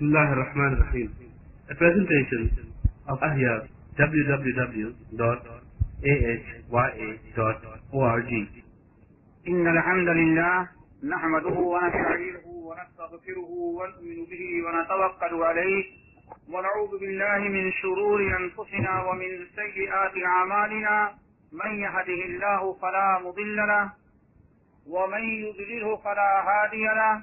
بسم الله الرحمن الرحيم A presentation of Ahya www.ahya.org إن الحمد لله نحمده ونستعينه ونستغفره ونؤمن به ونتوكل عليه ونعوذ بالله من شرور أنفسنا ومن سيئات أعمالنا من يهده الله فلا مضل له ومن يضلله فلا هادي له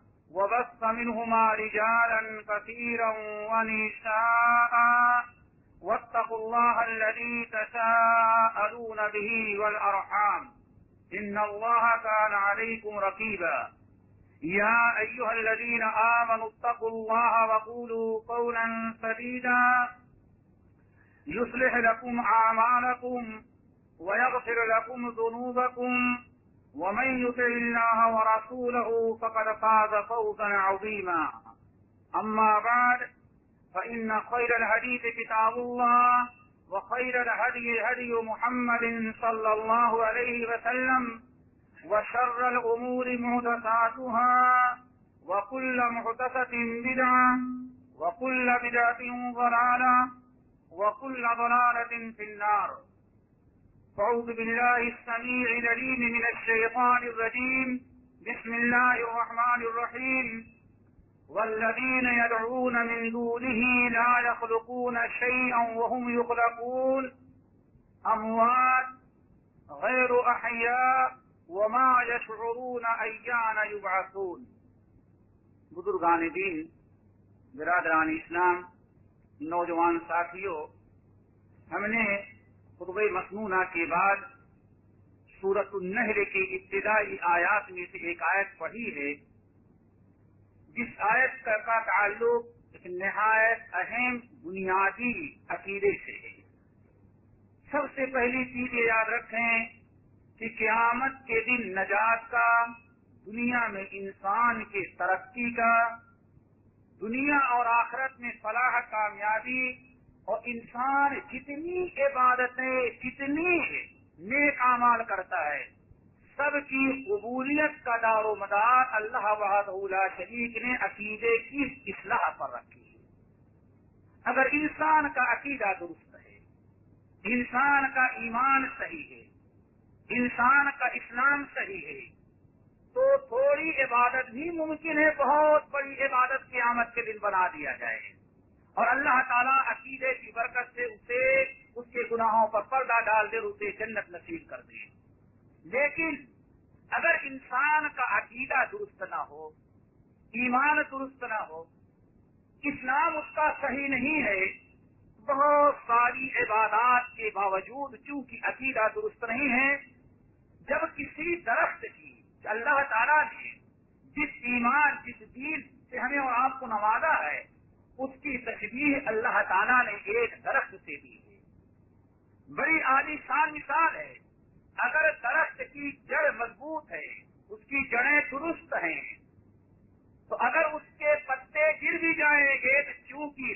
وبث منهما رجالا كثيرا ونساء. واتقوا الله الذي تساءلون به والأرحام. إن الله كان عليكم رقيبا. يا أيها الذين آمنوا اتقوا الله وقولوا قولا سديدا. يصلح لكم أعمالكم ويغفر لكم ذنوبكم. ومن يطع الله ورسوله فقد فاز فوزا عظيما. أما بعد، فإن خير الحديث كتاب الله، وخير الهدي، هدي محمد صلى الله عليه وسلم، وشر الأمور محدثاتها وكل محدثة بدعة، وكل بدعة ضلالة، وكل ضلالة في النار. فعوذ بالله السميع العليم من الشيطان الرجيم بسم الله الرحمن الرحيم والذين يدعون من دونه لا يخلقون شيئا وهم يخلقون أموات غير أحياء وما يشعرون أيان يبعثون بزرگان دین، برادران اسلام، نوجوان ساتھیوں، ہم نے خطب مصنوعہ کے بعد سورت النحل کی ابتدائی آیات میں سے ایک آیت پڑھی ہے۔ جس آیت کا تعلق ایک نہایت اہم بنیادی عقیدے سے ہے۔ سب سے پہلی چیز یہ یاد رکھیں کہ قیامت کے دن نجات کا، دنیا میں انسان کے ترقی کا، دنیا اور آخرت میں فلاح کامیابی اور انسان جتنی عبادتیں، جتنی نیک اعمال کرتا ہے، سب کی قبولیت کا دار و مدار اللہ وحدہ شریف نے عقیدے کی اصلاح پر رکھی ہے۔ اگر انسان کا عقیدہ درست ہے، انسان کا ایمان صحیح ہے، انسان کا اسلام صحیح ہے، تو تھوڑی عبادت بھی ممکن ہے، بہت بڑی عبادت کی آمد کے دن بنا دیا جائے۔ اور اللہ تعالیٰ عقیدے کی برکت سے اسے اس کے گناہوں پر پردہ ڈال دے اسے جنت نصیب کر دے۔ لیکن اگر انسان کا عقیدہ درست نہ ہو، ایمان درست نہ ہو، اسلام اس کا صحیح نہیں ہے، بہت ساری عبادات کے باوجود چونکہ عقیدہ درست نہیں ہے، جب کسی درخت کی اللہ تعالیٰ نے جس ایمان، جس دین سے ہمیں اور آپ کو نوازا ہے اس کی تشریح اللہ تعالیٰ نے ایک درخت سے دی ہے۔ بڑی عالی شان مثال ہے۔ اگر درخت کی جڑ مضبوط ہے، اس کی جڑیں درست ہیں، تو اگر اس کے پتے گر بھی جائیں گے، تو چونکہ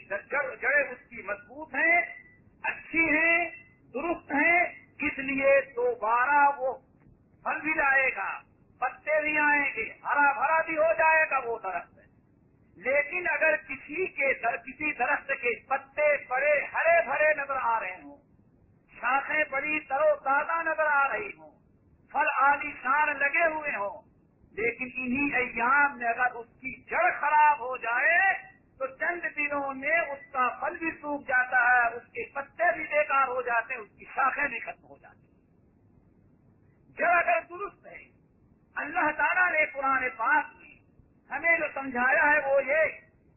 جڑیں اس کی مضبوط ہیں، اچھی ہیں، درست ہیں، اس لیے دوبارہ وہ پھل بھی لائے گا، پتے بھی آئیں گے، ہرا بھرا بھی ہو جائے گا وہ درخت۔ لیکن اگر کسی کے در کسی درخت کے پتے بڑے ہرے بھرے نظر آ رہے ہوں، شاخیں بڑی ترو تازہ نظر آ رہی ہوں، پھل آدی شان لگے ہوئے ہوں، لیکن انہی ایام میں اگر اس کی جڑ خراب ہو جائے، تو چند دنوں میں اس کا پھل بھی سوکھ جاتا ہے، اس کے پتے بھی بیکار ہو جاتے ہیں، اس کی شاخیں بھی ختم ہو جاتی ہیں۔ جڑ اگر درست ہے، اللہ تعالیٰ نے پرانے پاک ہمیں جو سمجھایا ہے وہ یہ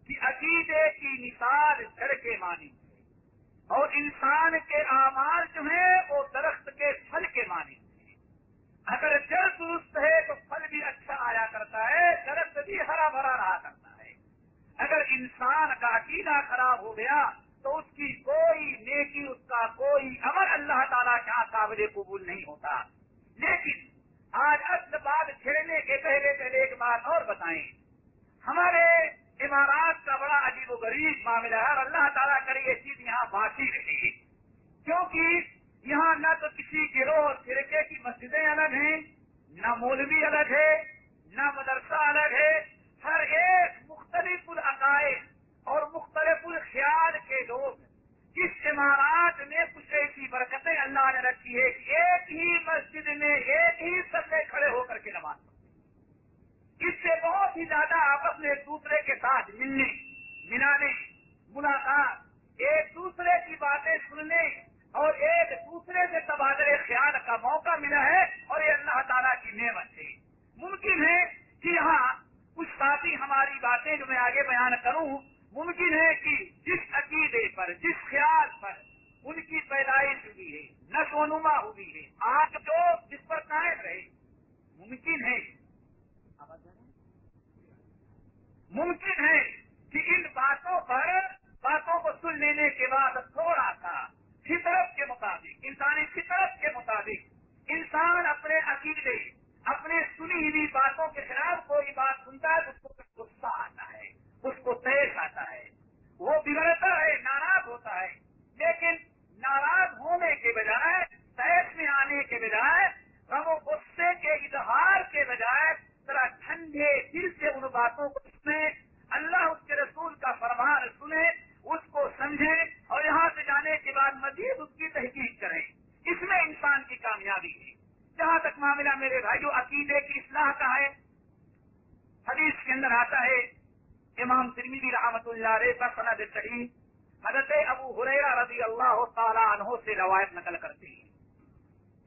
کہ عقیدے کی مثال جڑ کے مانی اور انسان کے آمار جو ہیں وہ درخت کے پھل کے مانی اگر جڑ درست ہے تو پھل بھی اچھا آیا کرتا ہے، درخت بھی ہرا بھرا رہا کرتا ہے۔ اگر انسان کا عقیدہ خراب ہو گیا تو اس کی کوئی نیکی، اس کا کوئی عمل اللہ تعالیٰ کے ہاں قابل قبول نہیں ہوتا۔ لیکن آج اصل بات چھڑنے کے پہلے پہلے ایک بات اور بتائیں۔ ہمارے عمارات کا بڑا عجیب و غریب معاملہ ہے اور اللہ تعالیٰ کرے یہ چیز یہاں باقی رہے کیونکہ یہاں نہ تو کسی گروہ اور فرقے کی مسجدیں الگ ہیں، نہ مولوی الگ ہے، نہ مدرسہ الگ ہے۔ ہر ایک مختلف العقائد اور مختلف الخیال کے لوگ اس عمارات میں کچھ ایسی برکتیں اللہ نے رکھی ہے کہ ایک ہی مسجد میں ایک ہی سب میں کھڑے ہو کر کے نماز اس سے بہت ہی زیادہ آپس میں ایک دوسرے کے ساتھ ملنے، ملانے، ملاقات، ایک دوسرے کی باتیں سننے اور ایک دوسرے سے تبادلے خیال کا موقع ملا ہے اور یہ اللہ تعالیٰ کی نعمت ہے۔ ممکن ہے کہ یہاں کچھ ساتھی ہماری باتیں جو میں آگے بیان کروں، ممکن ہے کہ جس عقیدے پر جس خیال پر ان کی پیدائش ہوئی ہے نما ہوئی ہے۔ آج جو جس پر قائم رہے، ممکن ہے۔ ممکن ہے کہ ان باتوں پر، باتوں کو سن لینے کے بعد تھوڑا سا فطرت کے مطابق، انسانی فطرت کے مطابق، انسان اپنے عقیدے، اپنے سنی ہوئی باتوں کے خلاف کوئی بات سنتا ہے اس کو غصہ آتا ہے، اس کو پیش آتا ہے۔ وہ بگڑتا ہے ناراض ہوتا ہے لیکن ناراض ہونے کے بجائے تیش میں آنے کے بجائے غم و غصے کے اظہار کے بجائے ذرا ٹھنڈے دل سے ان باتوں کو سنے اللہ اس کے رسول کا فرمان سنے اس کو سمجھے اور یہاں سے جانے کے بعد مزید اس کی تحقیق کریں اس میں انسان کی کامیابی ہے جہاں تک معاملہ میرے بھائی جو عقیدے کی اصلاح کا ہے حدیث کے اندر آتا ہے۔ امام ترمیدی رحمت اللہ علیہ کا سند صحیح حضرت ابو حریرا رضی اللہ تعالیٰ عنہ سے روایت نقل کرتے ہیں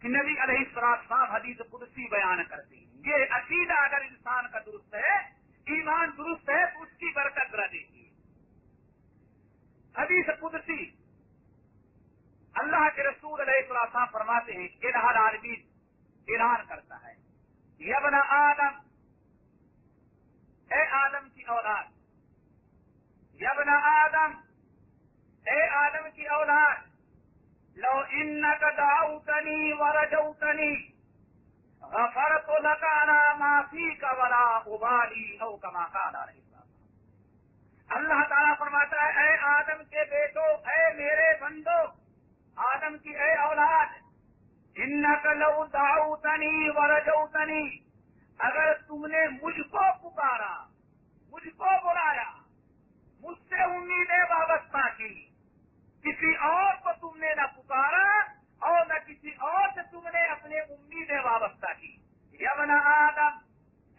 کہ نبی علیہ السلام صاحب حدیث قدسی بیان کرتے ہیں۔ یہ عقیدہ اگر انسان کا درست ہے، ایمان درست ہے، تو اس کی برکت رہے گی حدیث قدسی اللہ کے رسول علیہ السلام فرماتے ہیں کہ عالمی اعلان کرتا ہے یبن آدم اے آدم کی اولاد یبن آدم اے آدم کی اولاد لو ان کا داؤتنی و رجوتنی غفر تو لگانا معافی کا ولا ابالی نو کما کا اللہ تعالیٰ فرماتا ہے اے آدم کے بیٹو اے میرے بندو آدم کی اے اولاد ان لو داؤتنی ورجوتنی۔ اگر تم نے مجھ کو پکارا، مجھ کو بلایا، مجھ سے امیدیں وابستہ کی، کسی اور کو تم نے نہ پکارا اور نہ کسی اور سے تم نے اپنے امیدیں وابستہ کی۔ یمن آدم،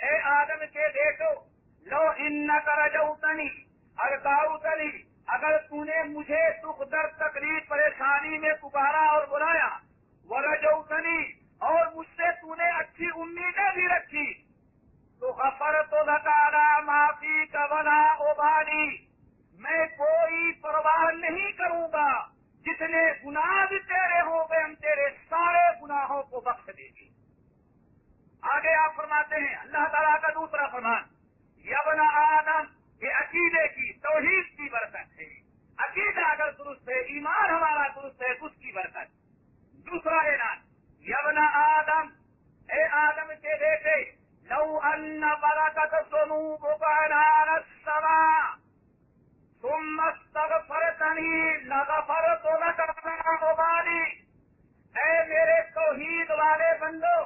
اے آدم کے بیٹو، لو ان کر جوتنی اگر داؤتنی اگر تم نے مجھے دکھ درد تکلیف پریشانی میں پکارا اور بلایا ورجوتنی اور مجھ سے تو نے اچھی امیدیں بھی رکھی تو غفر تو لگانا معافی کا بنا ابالی میں کوئی پرواہ نہیں کروں گا جتنے گناہ بھی تیرے ہو گئے ہم تیرے سارے گناہوں کو بخش دیں گے آگے آپ فرماتے ہیں اللہ تعالیٰ کا دوسرا فرمان یبن آدم یہ عقیدے کی توحید کی برکت ہے عقیدہ اگر درست ہے ایمان ہمارا درست ہے اس کی برکت دوسرا اعلان یبنا آدم اے آدم کے بیٹے لو ان برکت سنو بکانار سما تم فرتنی لغفر تو ابالی اے میرے توحید والے بندو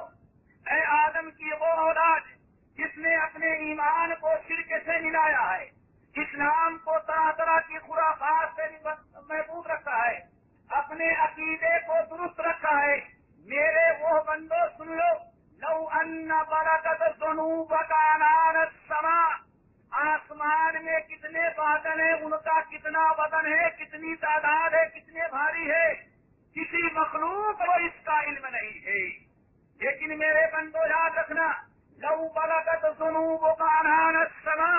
اے آدم کی وہ اولاد جس نے اپنے ایمان کو شرک سے ملایا ہے اسلام کو طرح طرح کی خرافات سے محبوب رکھا ہے اپنے عقیدے کو درست رکھا ہے میرے وہ بندو سن لو لو ان برکت سنو بکانار سما آسمان میں کتنے بادل ہیں ان کا کتنا وزن ہے کتنی تعداد ہے کتنے بھاری ہے کسی مخلوق کو اس کا علم نہیں ہے۔ لیکن میرے بندو، یاد رکھنا، لو برکت سنو بکانار سما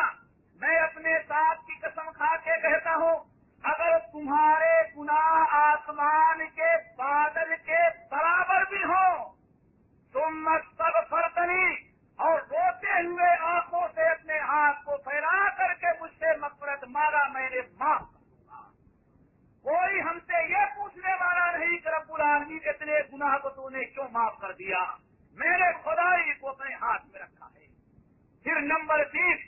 میں اپنے ساتھ کی قسم کھا کے کہتا ہوں، اگر تمہارے گناہ آسمان کے بادل کے برابر بھی ہوں تم مستب فرتنی اور روتے ہوئے آنکھوں سے اپنے ہاتھ کو پھیلا کر کے مجھ سے مفرت مارا میں نے معاف کوئی ہم سے یہ پوچھنے والا نہیں کہ رب العالمین اتنے گناہ کو تو نے کیوں معاف کر دیا؟ میں نے خدائی کو اپنے ہاتھ میں رکھا ہے۔ پھر نمبر تیس،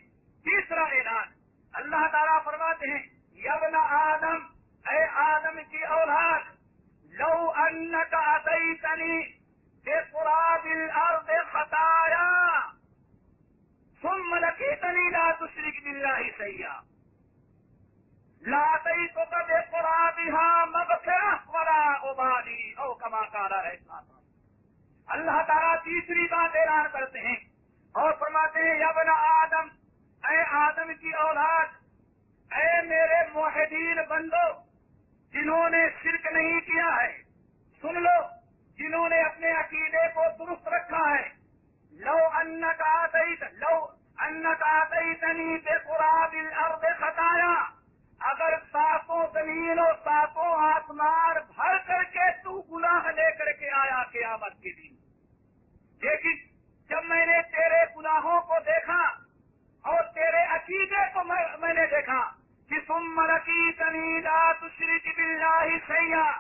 تیسرا اعلان۔ اللہ تعالیٰ فرماتے ہیں یبن آدم، اے آدم کی اولاد، لو ان کا دئی تنی بے قرآب الارض خطایا سم لکی تنی لا تشرک ہی سیاح لا تو کبھی قرابها مغفرة ولا ابالی او کما کارا ہے اللہ تعالیٰ تیسری بات اعلان کرتے ہیں اور فرماتے ہیں یبن آدم، اے آدم کی اولاد، اے میرے معاہدین بندو، جنہوں نے شرک نہیں کیا ہے، سن لو، جنہوں نے اپنے عقیدے کو درست رکھا ہے۔ لو ان کا لو ان کا تنی بے قرآب الارض خطایا۔ اگر ساتوں زمین اور ساتوں آسمان بھر کر کے تو گناہ لے کر کے آیا قیامت کے دن۔ لیکن جب میں نے تیرے گناہوں کو دیکھا اور تیرے عقیدے کو میں نے دیکھا کہ تم مرکی تنی رات شری بلّہ سیاح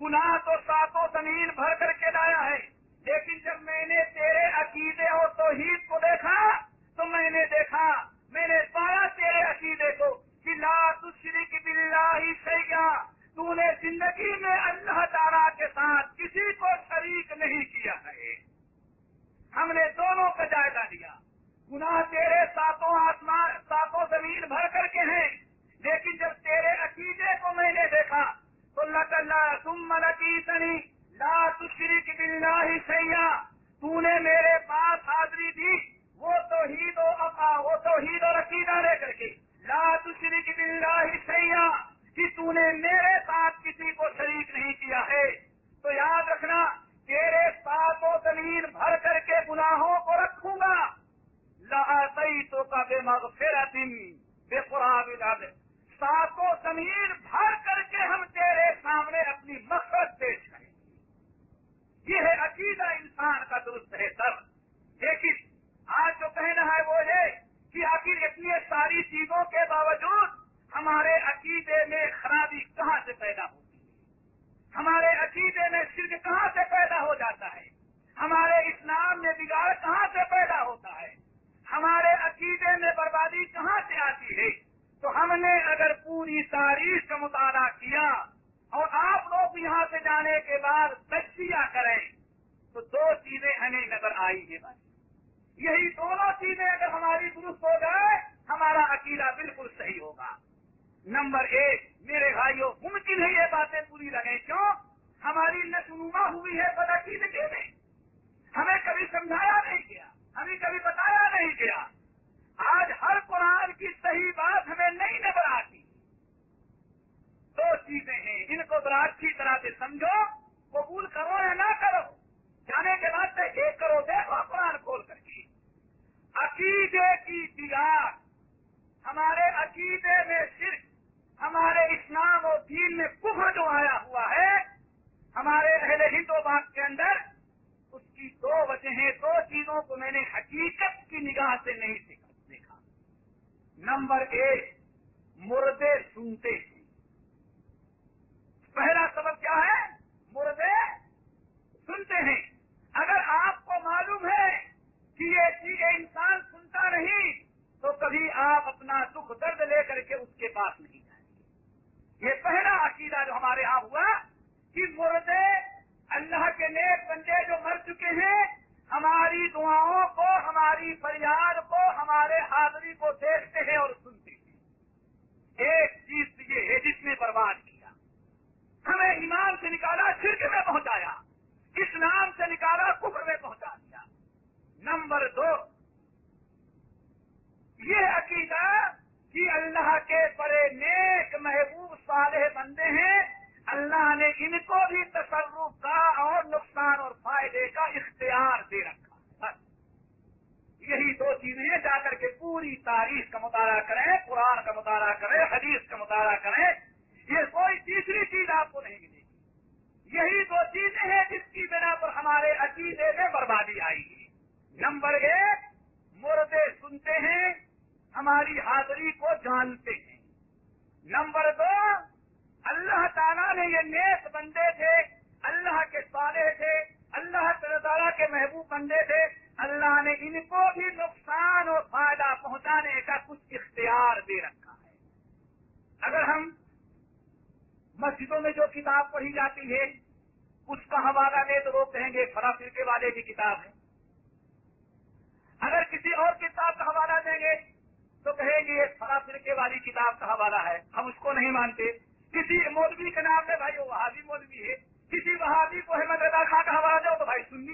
گناہ تو ساتوں زمین بھر کر کے لایا ہے۔ لیکن جب میں نے تیرے عقیدے اور توحید کو دیکھا تو میں نے دیکھا، میں نے پایا تیرے عقیدے کو۔ کہ لا تشرک باللہ سیاح تو نے زندگی میں اللہ تعالیٰ کے ساتھ کسی کو شریک نہیں کیا ہے۔ ہم نے دونوں کا جائزہ لیا۔ گناہ تیرے ساتوں آسمان، ساتوں زمین بھر کر کے ہیں۔ لیکن جب تیرے عقیدے کو میں نے دیکھا، تو اللہ تم ملکی لا تشریک باللہ ہی سیاح تو نے میرے پاس حاضری دی۔ وہ توحید و اقا وہ توحید اور عقیدہ لے کر کے۔ لا باللہ ہی سیاح کہ تو نے میرے ساتھ کسی کو شریک نہیں کیا ہے تو یاد رکھنا تیرے ساتوں زمین بھر کر کے گناہوں کو رکھوں گا لائی تو کا بے مغفرت بے قرآب ساتوں زمین بھر کر کے ہم تیرے سامنے اپنی مقصد پیش کریں گے یہ ہے عقیدہ انسان کا درست ہے سر لیکن آج جو کہنا ہے وہ ہے کہ آخر اتنی ساری چیزوں کے باوجود ہمارے عقیدے میں خرابی کہاں سے پیدا ہوتی ہمارے عقیدے میں شرک کہاں سے پیدا ہو جاتا ہے ہمارے اسلام میں بگاڑ کہاں سے پیدا ہوتا ہے ہمارے عقیدے میں بربادی کہاں سے آتی ہے تو ہم نے اگر پوری تاریخ کا مطالعہ کیا اور آپ لوگ یہاں سے جانے کے بعد تجزیہ کریں تو دو چیزیں ہمیں نظر آئی ہے بھائی یہی دونوں چیزیں اگر ہماری درست ہو جائے ہمارا عقیدہ بالکل صحیح ہوگا نمبر ایک میرے بھائیوں ممکن ہے یہ باتیں پوری لگیں کیوں ہماری نشنما ہوئی ہے بدعقیدگی میں ہمیں کبھی سمجھایا نہیں گیا، ہمیں کبھی بتایا نہیں گیا۔ آج ہر قرآن کی صحیح بات ہمیں نہیں نظر آتی۔ دو چیزیں ہیں، ان کو ذرا اچھی طرح سے سمجھو، قبول کرو یا نہ کرو۔ جانے کے بعد تحقیق کرو، دیکھو قرآن کھول کر کے۔ عقیدے کی دیار ہمارے عقیدے میں صرف ہمارے اسلام اور دین میں کفر جو آیا ہوا ہے، ہمارے اہل ہند و بات کے اندر کی دو وجہ ہیں دو چیزوں کو میں نے حقیقت کی نگاہ سے نہیں دیکھا۔ نمبر ایک، مردے سنتے ہیں۔ پہلا سبب کیا ہے؟ مردے سنتے ہیں۔ اگر آپ کو معلوم ہے کہ یہ چیز انسان سنتا نہیں، تو کبھی آپ اپنا دکھ، درد لے کر کے اس کے پاس نہیں جائیں گے۔ یہ پہلا عقیدہ جو ہمارے یہاں ہوا کہ مردے اللہ کے نیک بندے جو مر چکے ہیں، ہماری دعاؤں کو، ہماری فریاد کو، ہمارے حاضری کو دیکھتے ہیں اور سنتے ہیں۔ ایک چیز یہ ہے، جس نے برباد کیا۔ ہمیں ایمان سے نکالا، شرک میں پہنچایا۔ اسلام سے نکالا، کفر میں پہنچا دیا۔ نمبر دو، یہ عقیدہ کہ اللہ کے بڑے نیک، محبوب، صالح بندے ہیں۔ اللہ نے ان کو بھی اور نقصان اور فائدے کا اختیار دے رکھا۔ بس۔ یہی دو چیزیں جا کر کے پوری تاریخ کا مطالعہ کریں، قرآن کا مطالعہ کریں، حدیث کا مطالعہ کریں۔ یہ کوئی تیسری چیز آپ کو نہیں ملے گی۔ یہی دو چیزیں ہیں جس کی بنا پر ہمارے عقیدے میں بربادی آئی ہے۔ نمبر ایک، مردے سنتے ہیں، ہماری حاضری کو جانتے ہیں۔ نمبر دو، اللہ تعالیٰ نے یہ نیک بندے تھے اللہ کے سارے تھے، اللہ تعالیٰ کے محبوب بندے تھے، اللہ نے ان کو بھی نقصان اور فائدہ پہنچانے کا کچھ اختیار دے رکھا ہے۔ اگر ہم مسجدوں میں جو کتاب پڑھی جاتی ہے، اس کا حوالہ دے تو وہ کہیں گے فرا فرقے والے کی کتاب ہے۔ اگر کسی اور کتاب کا حوالہ دیں گے، تو کہیں گے، یہ فرا فرقے والی کتاب کا حوالہ ہے۔ ہم اس کو نہیں مانتے۔ کسی مولوی کے نام ہے بھائی، وہ وہاں بھی مولوی ہے۔ کسی وہابی کو احمد رضا خان کا حوالہ دو تو بھائی سنی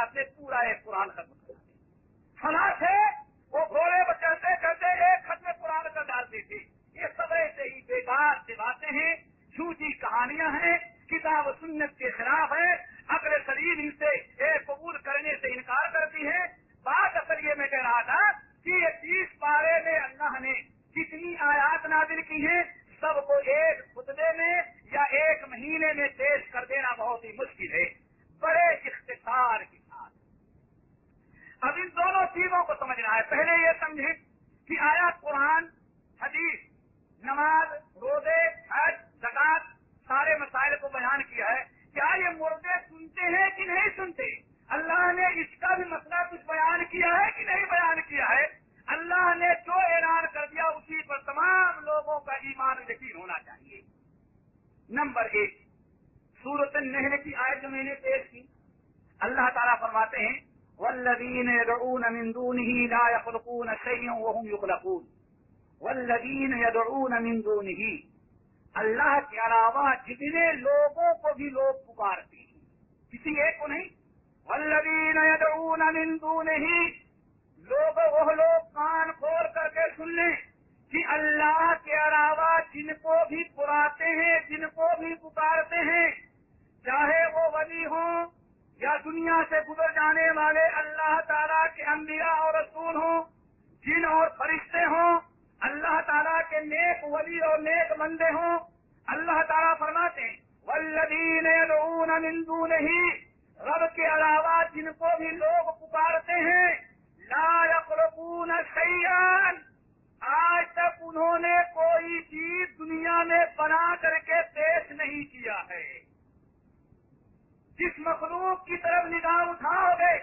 آپ نے دونه لا يخلقون شيئا وهم يخلقون. والذین يدعون من دونه. اللہ کے علاوہ جتنے لوگوں کو بھی لوگ پکارتے ہیں. کسی ایک کو نہیں. والذین يدعون من دونه. لوگ وہ لوگ کان کھول کر کے سن لیں کہ اللہ کے علاوہ جن کو بھی پراتے ہیں، جن کو بھی پکارتے ہیں، چاہے وہ ولی ہوں یا دنیا سے گزر جانے والے اللہ تعالیٰ کے انبیاء اور رسول ہوں، جن اور فرشتے ہوں، اللہ تعالیٰ کے نیک ولی اور نیک بندے ہوں۔ اللہ تعالیٰ فرماتے ولدین مندو نہیں رب کے علاوہ جن کو بھی لوگ پکارتے ہیں، لا یقربون سیان آج تک انہوں نے کوئی چیز دنیا میں بنا کر کے پیش نہیں کیا ہے۔ جس مخلوق کی طرف نگاہ اٹھاؤ گے،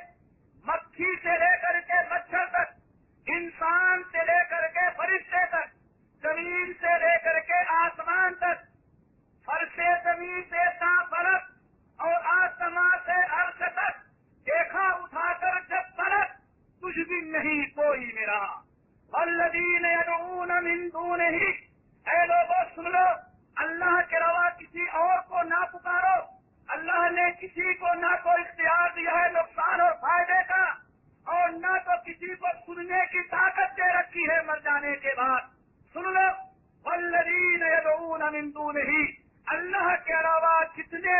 مکھی سے لے کر کے مچھر تک، انسان سے لے کر کے فرشتے تک، زمین سے لے کر کے آسمان تک، فرش زمین سے تا فرق اور آسمان سے ارد تک، دیکھا اٹھا کر جب فرق کچھ بھی نہیں کوئی میرا۔ بلدین ہندو نہیں اے لوگوں سن لو کسی کو نہ تو اختیار دیا ہے نقصان اور فائدے کا، اور نہ تو کسی کو سننے کی طاقت دے رکھی ہے مر جانے کے بعد۔ سن لو ولدین یدعون اللہ کے علاوہ جتنے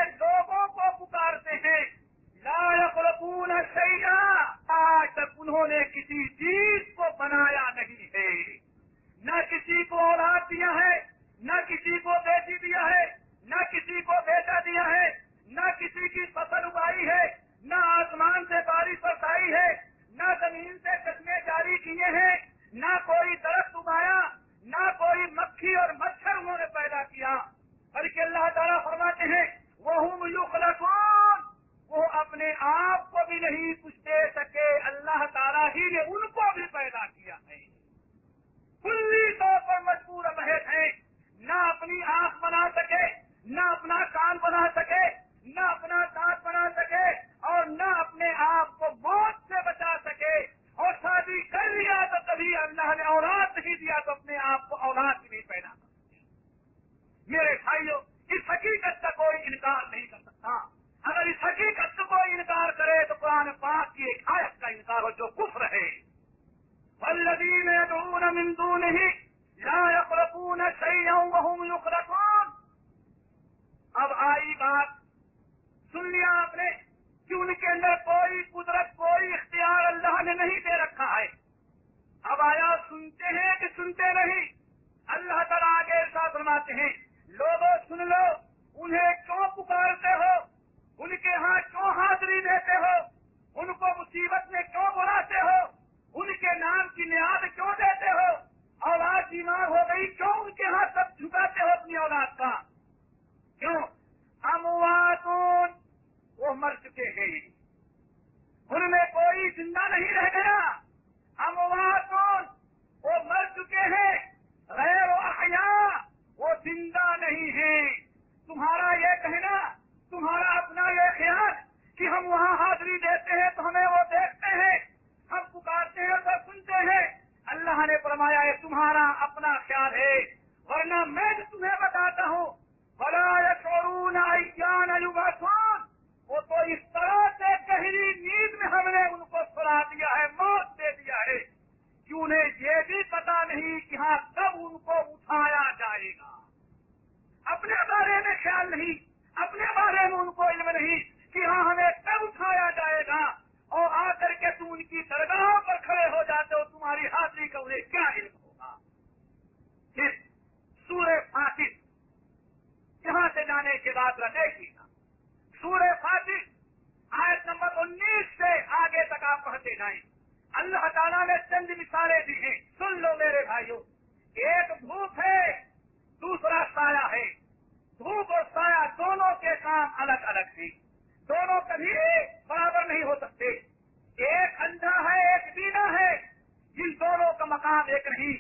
کام ایک نہیں۔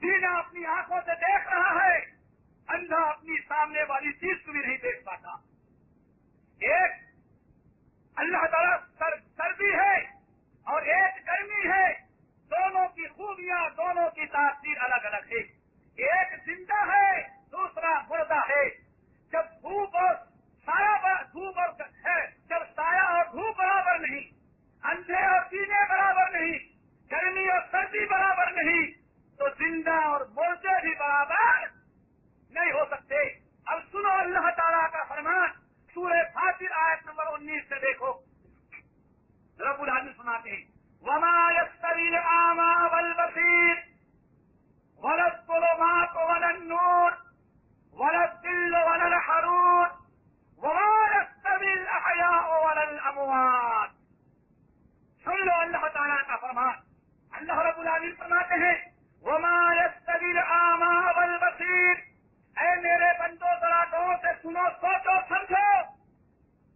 سیدھا اپنی آنکھوں سے دیکھ رہا ہے، اندھا اپنی سامنے والی چیز کو بھی نہیں دیکھ پاتا۔ ایک، اللہ تعالیٰ سردی ہے اور ایک گرمی ہے۔ دونوں کی خوبیاں، دونوں کی تاثیر الگ الگ ہے ایک زندہ ہے، دوسرا مردہ ہے۔ جب دھوپ اور سایہ دھوپ اور ہے، جب سایہ اور دھوپ برابر نہیں، اندھے اور سینے برابر نہیں گرمی اور سردی برابر نہیں، تو زندہ اور مورچے بھی برابر نہیں ہو سکتے۔ اب سنو اللہ تعالیٰ کا فرمان، سورہ فاطر آیت نمبر انیس سے دیکھو۔ رب الحمد سناتے ہیں، وما يستوي الأعمى والبصير ولا الظلمات ولا النور ولا الظل ولا الحرور وما يستوي الأحياء ولا الأموات۔ سن لو اللہ تعالیٰ کا فرمان۔ اللہ رب العالمین فرماتے ہیں، وما يستوي الاعمى والبصير۔ اے میرے بندو، ذرا غور سے سنو، سوچو، سمجھو۔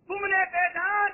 تم نے بے جان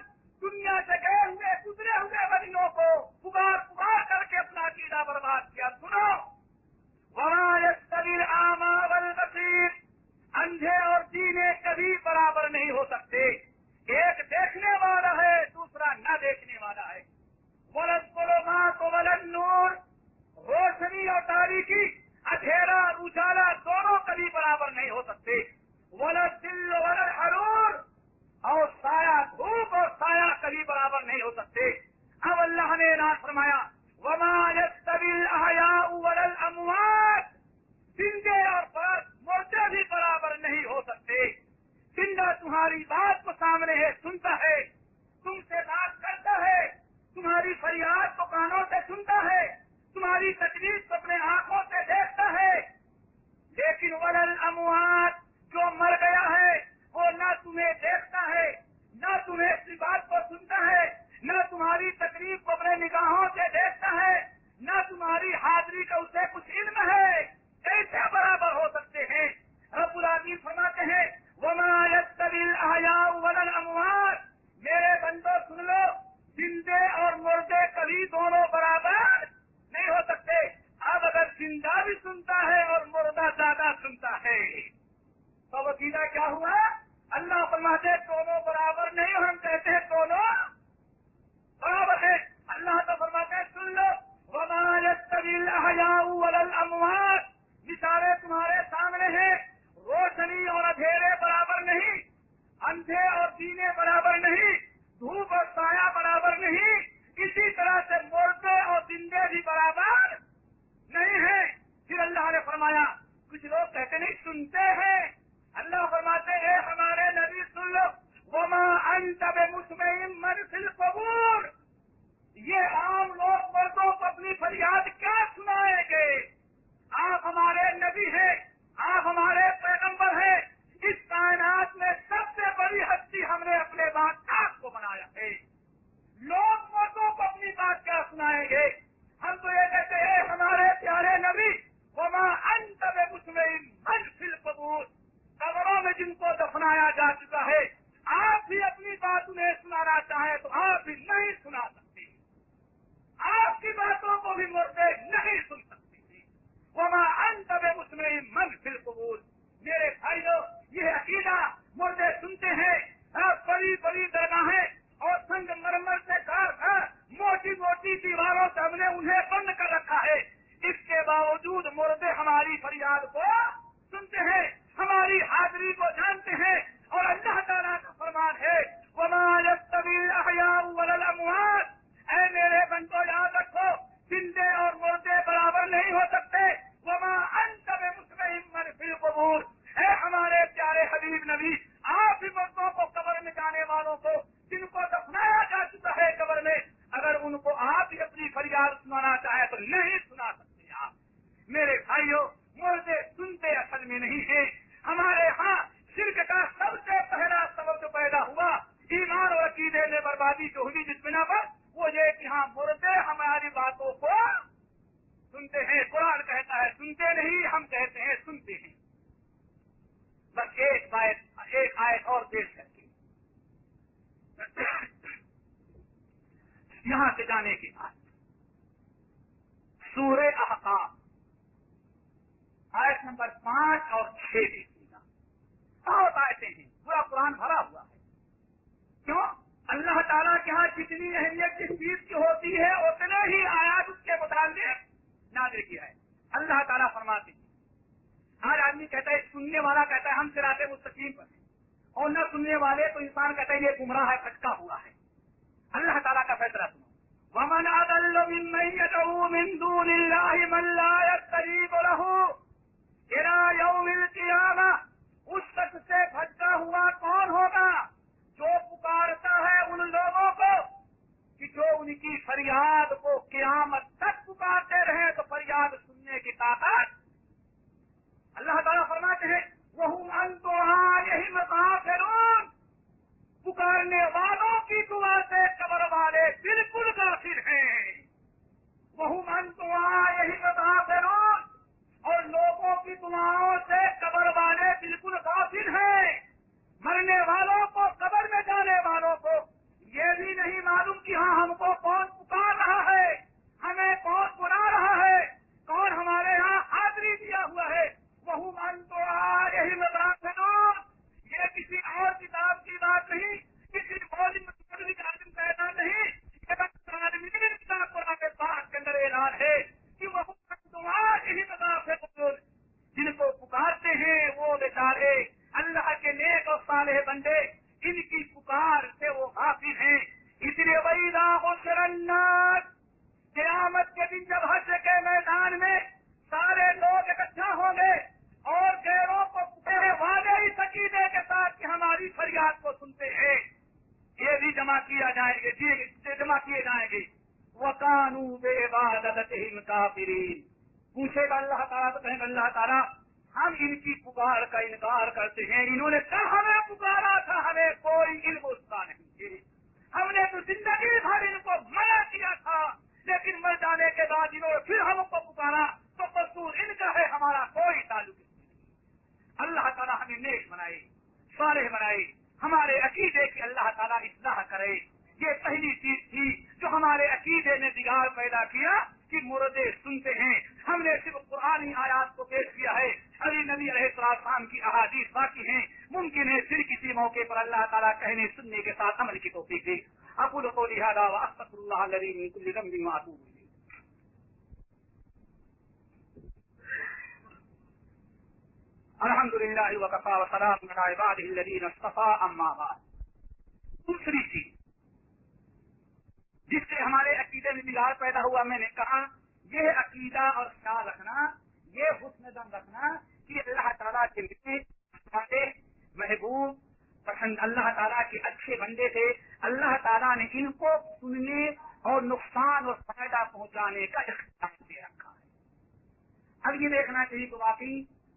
سنتے ہیں، قرآن کہتا ہے، سنتے نہیں، ہم کہتے ہیں، سنتے ہیں۔ بس ایک آیت ایک آیت اور پیش کر کے یہاں سے جانے کے بعد سورہ احقاب آیت نمبر پانچ اور چھ بھی سینا۔ بہت آئے ہیں، پورا قرآن بھرا ہوا ہے۔ کیوں؟ اللہ تعالیٰ کے ہاں جتنی اہمیت جس چیز کی ہوتی ہے، اتنے ہی آیات اس کے متعلق نازل کیا ہے۔ اللہ تعالیٰ فرماتے ہیں۔ ہر آدمی کہتا ہے، سننے والا کہتا ہے، ہم چلاتے مستقیم پر اور نہ سننے والے تو انسان کہتا ہے، یہ گمراہ ہے، پھٹکا ہوا ہے۔ اللہ تعالیٰ کا فیصلہ سنو۔ ومن عدل من من يدعو من دون الله من لا يقترب له الى يوم القيامه اس شخص سے بھٹکا ہوا کون ہوگا جو پکارتا ہے ان لوگوں کو؟ کہ جو ان کی فریاد کو قیامت تک پکارتے رہے تو فریاد سننے کی طاقت اللہ تعالیٰ فرماتے ہیں وہ تو یہی مسافر پکارنے والوں کی دعا سے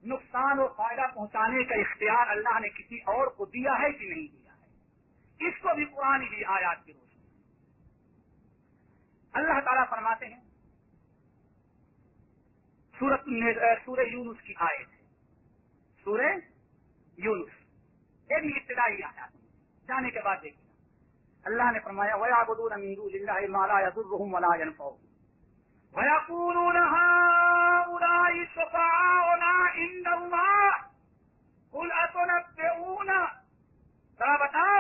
نقصان اور فائدہ پہنچانے کا اختیار اللہ نے کسی اور کو دیا ہے کہ نہیں دیا ہے؟ اس کو بھی قرآن ہی آیات کی روشنی اللہ تعالیٰ فرماتے ہیں، سورت سورہ یونس کی آیت ہے۔ سورہ یونس۔ یہ بھی ابتدائی آیات جانے کے بعد دیکھیے۔ اللہ نے فرمایا، وَيَعْبُدُونَ مِن دُونِ مَا لَا يَضُرُّهُمْ هؤلاء شفعاؤنا عند الله. قل اتنبئون ذرا بتاؤ،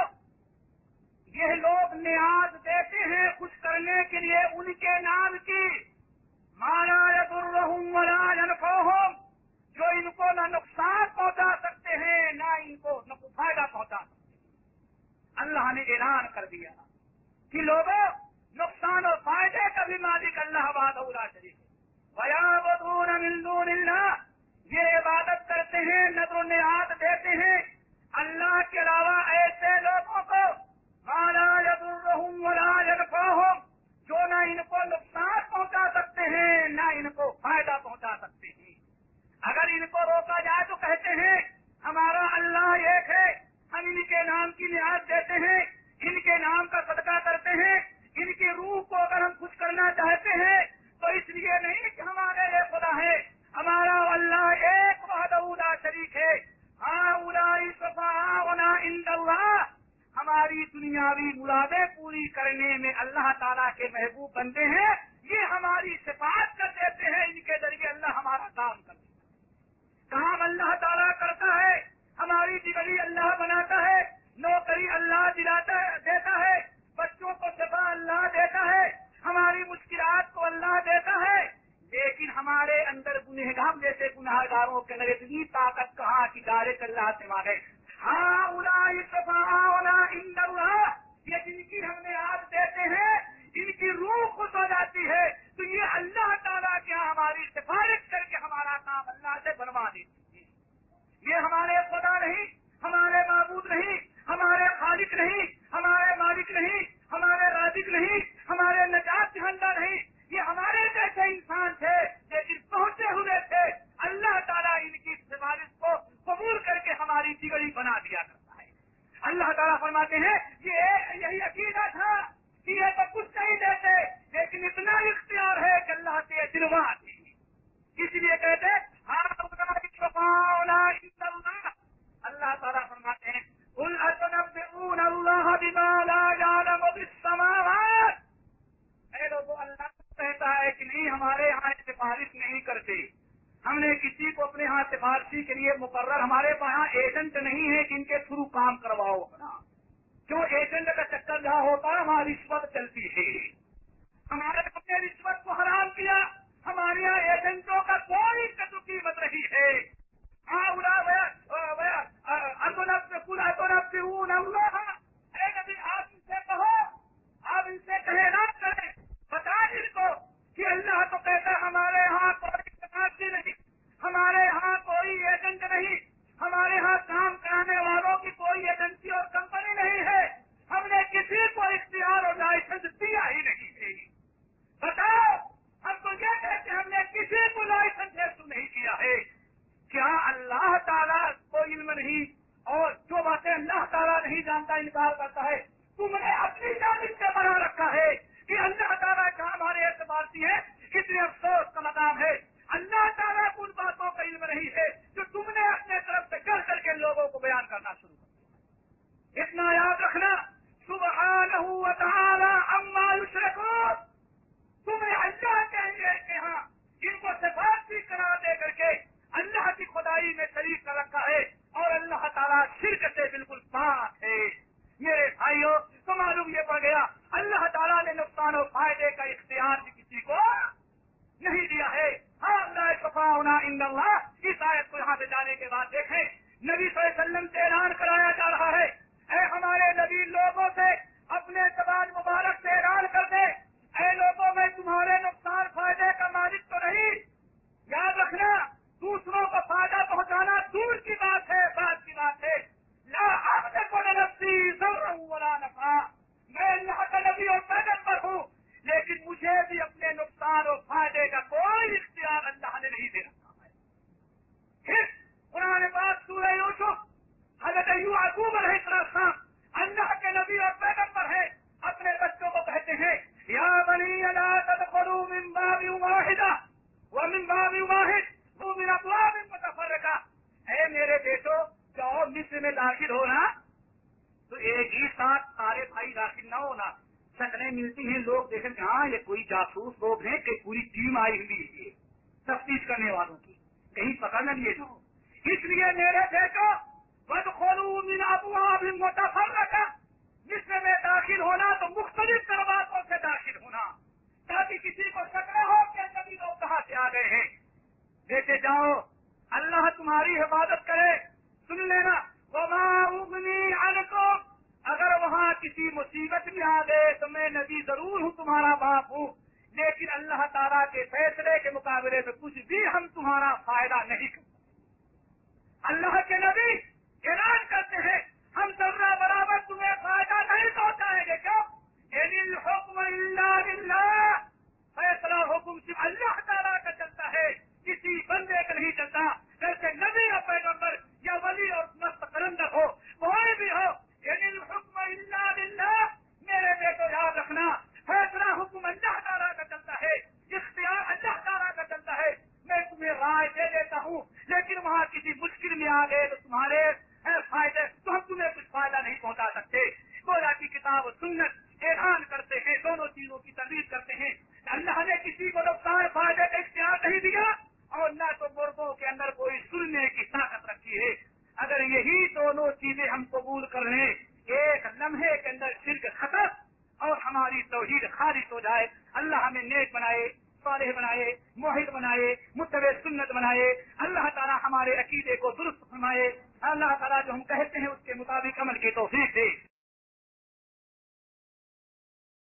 یہ لوگ نیاز دیتے ہیں کچھ کرنے کے لیے ان کے نام کی. مارا یدرہم ولا ینفعہم جو ان کو نہ نقصان پہنچا سکتے ہیں، نہ ان کو نہ فائدہ پہنچا سکتے اللہ نے اعلان کر دیا کہ لوگوں، نقصان اور فائدے کا بھی مالک اللہ آباد ہو رہا شریف یہ عبادت کرتے ہیں دیتے ہیں۔ اللہ کے علاوہ ایسے لوگوں کو جو نہ ان کو نقصان پہنچا سکتے ہیں۔ نہیں ہمارے نجات دہندہ نہیں۔ کے مقابلے میں کچھ بھی ہم تمہارا فائدہ نہیں کرتے۔ اللہ کے نبی اعلان کرتے ہیں، ہم ذرا برابر تمہیں فائدہ نہیں پہنچائیں گے۔ کیوں؟ حکم اللہ فیصلہ حکم صرف اللہ تعالیٰ کا چلتا ہے، کسی بندے کا نہیں چلتا۔ جیسے نبی اور پیغمبر یا ولی اور مست کرندر ہو، کوئی بھی ہو حکم اللہ میرے بیٹو، یاد رکھنا، فیصلہ حکم اللہ تعالیٰ کا چلتا ہے اختیار اللہ تعالیٰ کا چلتا ہے میں تمہیں رائے دے دیتا ہوں۔ لیکن وہاں کسی مشکل میں آ گئے تو تمہارے فائدے، تو ہم تمہیں کچھ فائدہ نہیں پہنچا سکتے۔ گویا کی کتاب سنت اعلان کرتے ہیں، دونوں چیزوں کی تردید کرتے ہیں۔ اللہ نے کسی کو نقصان، فائدے